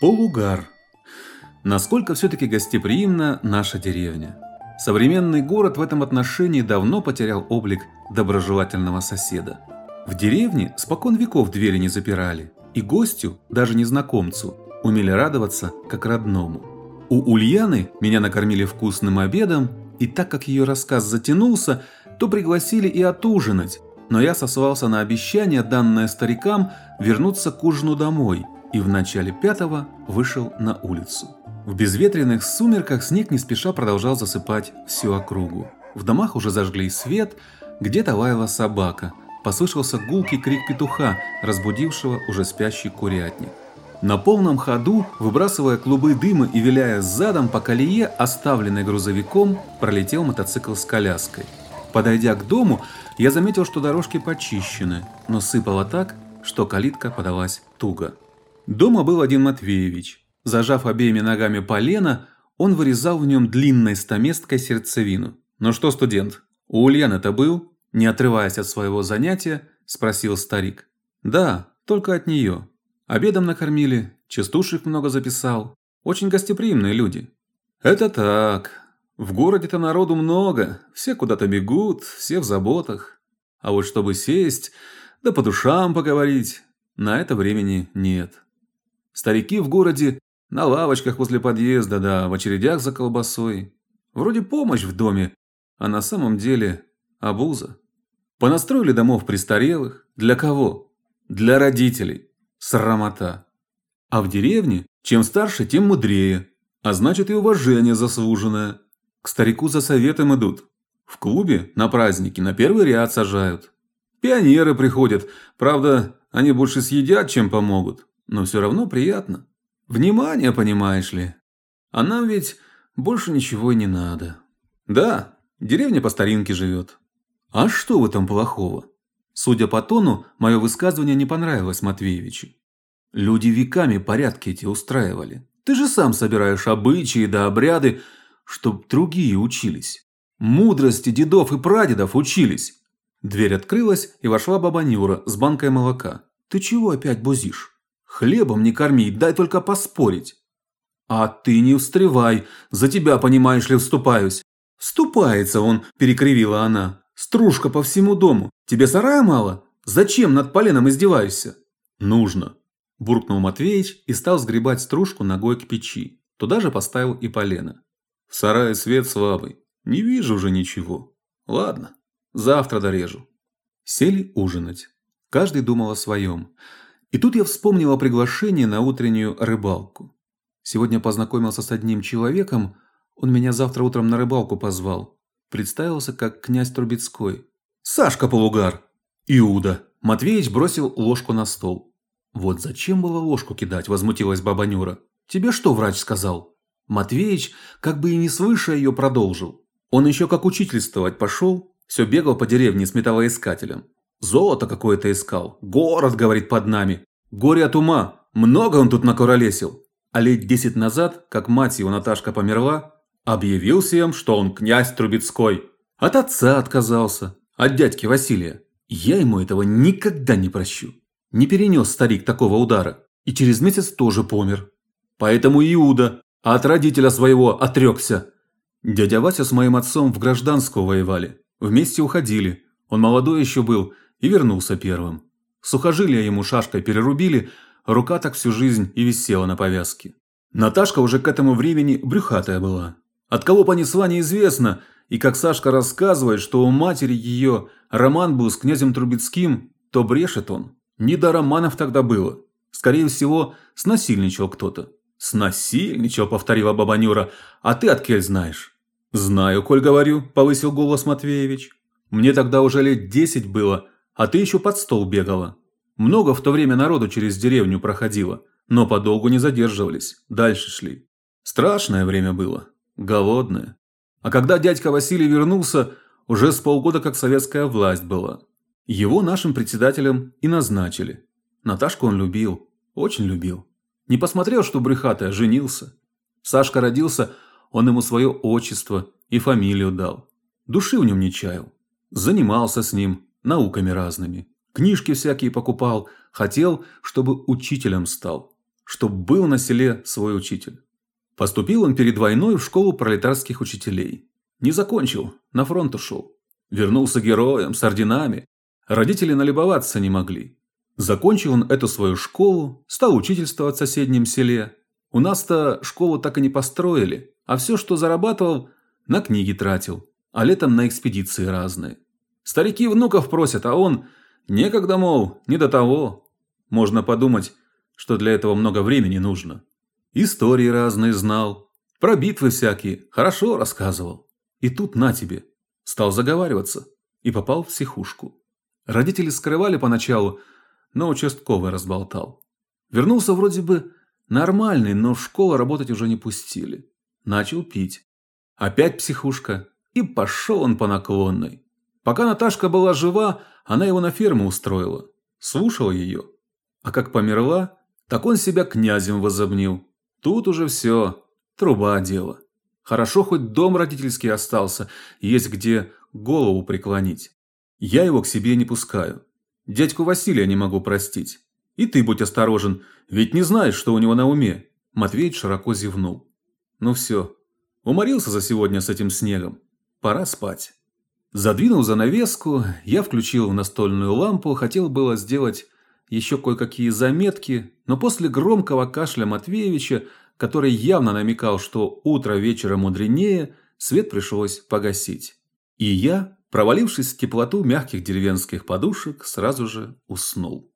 Полугар. Насколько все-таки гостеприимна наша деревня. Современный город в этом отношении давно потерял облик доброжелательного соседа. В деревне спокон веков двери не запирали, и гостю, даже незнакомцу, умели радоваться как родному. У Ульяны меня накормили вкусным обедом, и так как ее рассказ затянулся, то пригласили и отужинать, но я сослался на обещание, данное старикам, вернуться к ужину домой – и в начале пятого вышел на улицу. В безветренных сумерках снег не спеша продолжал засыпать всю округу. В домах уже зажгли свет, где-то лаяла собака. Послышался гулкий крик петуха, разбудившего уже спящий курятник. На полном ходу, выбрасывая клубы дыма и виляя задом по колее, оставленной грузовиком, пролетел мотоцикл с коляской. Подойдя к дому, я заметил, что дорожки почищены, но сыпало так, что калитка подалась туго. Дома был один Матвеевич. Зажав обеими ногами полено, он вырезал в нем длинной стаместкой сердцевину. «Ну что, студент, у Ульяны-то был?» Не отрываясь от своего занятия, спросил старик. «Да, только от нее. Обедом накормили, частушек много записал. Очень гостеприимные люди». «Это так. В городе-то народу много, все куда-то бегут, все в заботах. А вот чтобы сесть, да по душам поговорить, на это времени нет». Старики в городе на лавочках возле подъезда, да в очередях за колбасой. Вроде помощь в доме, а на самом деле обуза. Понастроили домов престарелых. Для кого? Для родителей. Срамота. А в деревне чем старше, тем мудрее. А значит и уважение заслуженное. К старику за советом идут. В клубе на праздники на первый ряд сажают. Пионеры приходят, правда, они больше съедят, чем помогут но все равно приятно. Внимание, понимаешь ли. А нам ведь больше ничего и не надо. Да, деревня по старинке живет. А что в этом плохого? Судя по тону, мое высказывание не понравилось Матвеевичу. Люди веками порядки эти устраивали. Ты же сам собираешь обычаи да обряды, чтоб другие учились. Мудрости дедов и прадедов учились. Дверь открылась, и вошла баба Нюра с банкой молока. Ты чего опять бузишь? Хлебом не корми, дай только поспорить. А ты не встревай, за тебя, понимаешь ли, вступаюсь. Вступается он, перекривила она. Стружка по всему дому. Тебе сарая мало? Зачем над поленом издеваешься? Нужно. Буркнул Матвеич и стал сгребать стружку ногой к печи. Туда же поставил и полено. В сарае свет слабый. Не вижу уже ничего. Ладно, завтра дорежу. Сели ужинать. Каждый думал о своем. И тут я вспомнил о приглашении на утреннюю рыбалку. Сегодня познакомился с одним человеком, он меня завтра утром на рыбалку позвал. Представился как князь Трубецкой. Сашка Полугар. Иуда. Матвеич бросил ложку на стол. Вот зачем было ложку кидать, возмутилась баба Нюра. Тебе что врач сказал? Матвеич как бы и не слыша ее продолжил. Он еще как учительствовать пошел, все бегал по деревне с металлоискателем. Золото какое-то искал. Город, говорит, под нами. Горе от ума. Много он тут накуролесил. А лет десять назад, как мать его Наташка померла, объявил всем, что он князь Трубецкой. От отца отказался. От дядьки Василия. Я ему этого никогда не прощу. Не перенес старик такого удара. И через месяц тоже помер. Поэтому Иуда от родителя своего отрекся. Дядя Вася с моим отцом в гражданскую воевали. Вместе уходили. Он молодой еще был и вернулся первым. Сухожилия ему шашкой перерубили, рука так всю жизнь и висела на повязке. Наташка уже к этому времени брюхатая была. От кого понесла неизвестно, и как Сашка рассказывает, что у матери ее роман был с князем Трубецким, то брешет он. Не до романов тогда было. Скорее всего, снасильничал кто-то. «Снасильничал», — повторила баба Нюра. «А ты от кель знаешь?» «Знаю, коль говорю», — повысил голос Матвеевич. «Мне тогда уже лет десять было, а ты еще под стол бегала. Много в то время народу через деревню проходило, но подолгу не задерживались, дальше шли. Страшное время было, голодное. А когда дядька Василий вернулся, уже с полгода как советская власть была. Его нашим председателем и назначили. Наташку он любил, очень любил. Не посмотрел, что брюхатая, женился. Сашка родился, он ему свое отчество и фамилию дал. Души в нем не чаял. Занимался с ним, науками разными. Книжки всякие покупал, хотел, чтобы учителем стал. чтоб был на селе свой учитель. Поступил он перед войной в школу пролетарских учителей. Не закончил, на фронт ушел. Вернулся героем, с орденами. Родители налюбоваться не могли. Закончил он эту свою школу, стал учительствовать в соседнем селе. У нас-то школу так и не построили, а все, что зарабатывал, на книги тратил, а летом на экспедиции разные. Старики внуков просят, а он некогда, мол, не до того. Можно подумать, что для этого много времени нужно. Истории разные знал, про битвы всякие, хорошо рассказывал. И тут на тебе, стал заговариваться и попал в психушку. Родители скрывали поначалу, но участковый разболтал. Вернулся вроде бы нормальный, но в школу работать уже не пустили. Начал пить. Опять психушка, и пошел он по наклонной. Пока Наташка была жива, она его на ферму устроила. Слушала ее. А как померла, так он себя князем возомнил. Тут уже все, труба дело. Хорошо, хоть дом родительский остался, есть где голову преклонить. Я его к себе не пускаю. Дядьку Василия не могу простить. И ты будь осторожен, ведь не знаешь, что у него на уме. Матвей широко зевнул. Ну все, уморился за сегодня с этим снегом. Пора спать. Задвинул занавеску, я включил настольную лампу, хотел было сделать еще кое-какие заметки, но после громкого кашля Матвеевича, который явно намекал, что утро вечера мудренее, свет пришлось погасить. И я провалившись в теплоту мягких деревенских подушек, сразу же уснул.